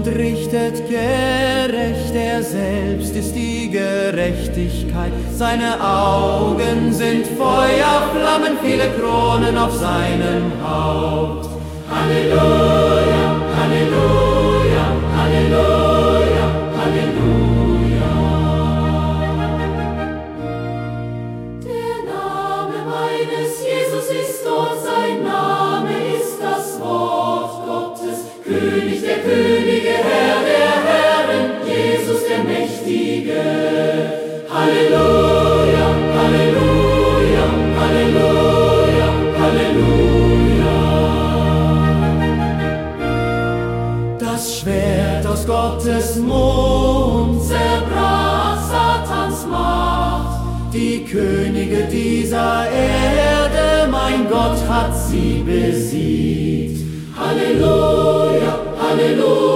und richtet gerecht, er selbst ist die Gerechtigkeit. Seine Augen sind Feuerflammen, viele Kronen auf seinem Haupt. Gottes Mund Zerbrach Satans Macht, Die Könige dieser Erde, mein Gott hat sie besiegt. Halleluja, Halleluja.